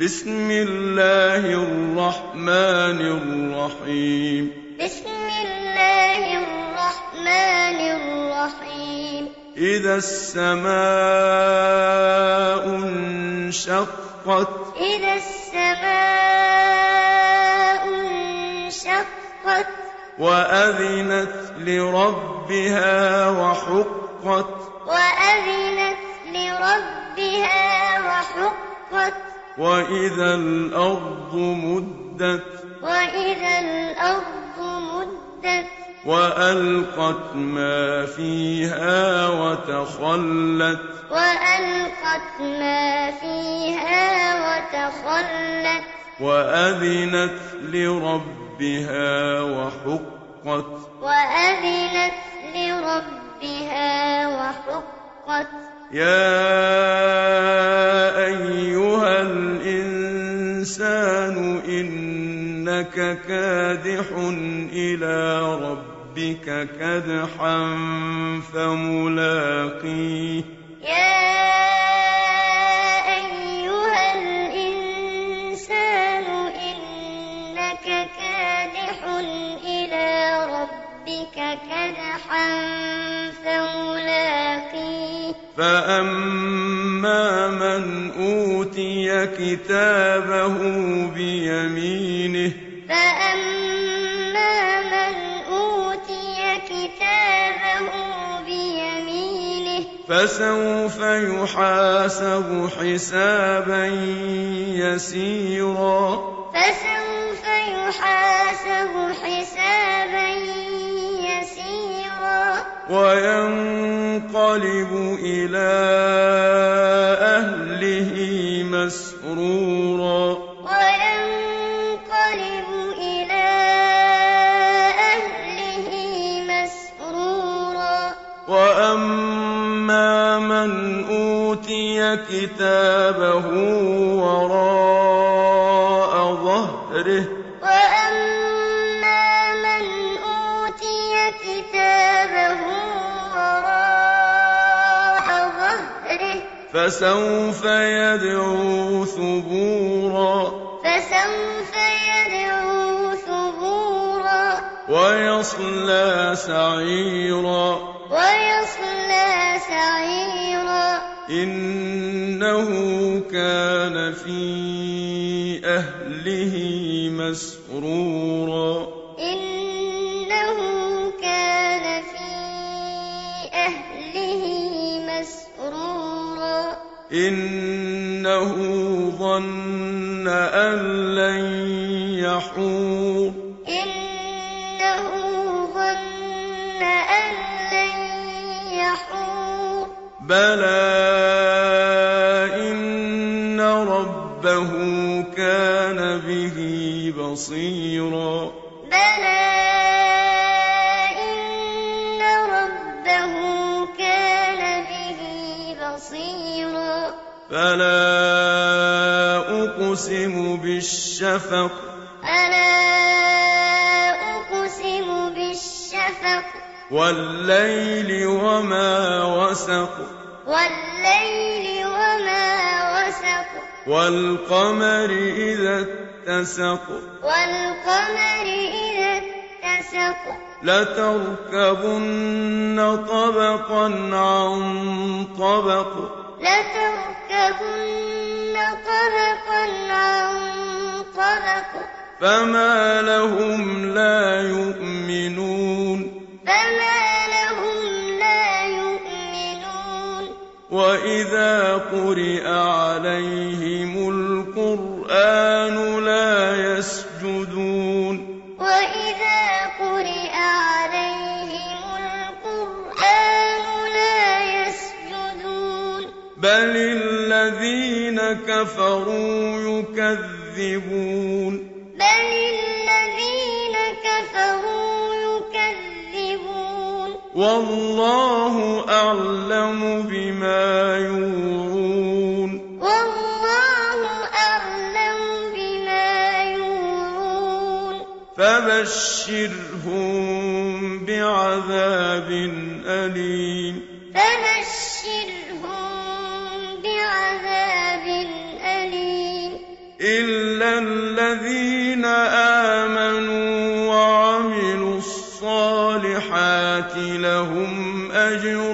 بسم الله الرحمن الرحيم. بسم الله الرحمن الرحيم. إذا السماء انشقت إذا السماء انشقت وأذنت لربها وحقت. وأذنت لربها وحقت. وإذا الأرض مدت وإذا الأرض مدت وألقت ما فيها وتخلت وألقت ما فيها وتخلت وأذنت لربها وحقت وأذنت لربها وحقت يا الإنسان إنك كادح إلى ربك كدحا فملاقيه. يا أيها الإنسان إنك كادح إلى ربك كدحا فملاقيه. فأما من أوتي كتابه بيمينه. فأما من أوتي كتابه بيمينه فسوف يحاسب حسابا يسيرا. فسوف يحاسب حسابا يسيرا. وينقلب إلى مسرورا وينقلب إلى أهله مسرورا. وأما من أوتي كتابه وراء ظهره. وأما من أوتي كتابه فسوف يدعو ثبورا. فسوف يدعو ثبورا. ويصلى سعيرا. ويصلى سعيرا. إنه كان في أهله مسرورا. إنه إنه ظن أن لن يحور. إنه ظن أن لن يحور. بلى إن ربه كان به بصيرا. بلى إن ربه كان به بصيرا. فلا أقسم بالشفق. ألا أقسم بالشفق. والليل وما وسق. والليل وما وسق. والقمر إذا اتسق. والقمر إذا اتسق. لتركبن طبقا عن طبق. لتركبن طبقا عن طبق فما لهم لا يؤمنون. فما لهم لا يؤمنون. وإذا قرئ عليهم بل الذين كفروا يكذبون بل الذين كفروا يكذبون والله أعلم بما يورون والله أعلم بما يورون فبشرهم بعذاب أليم فبشرهم لهم أجر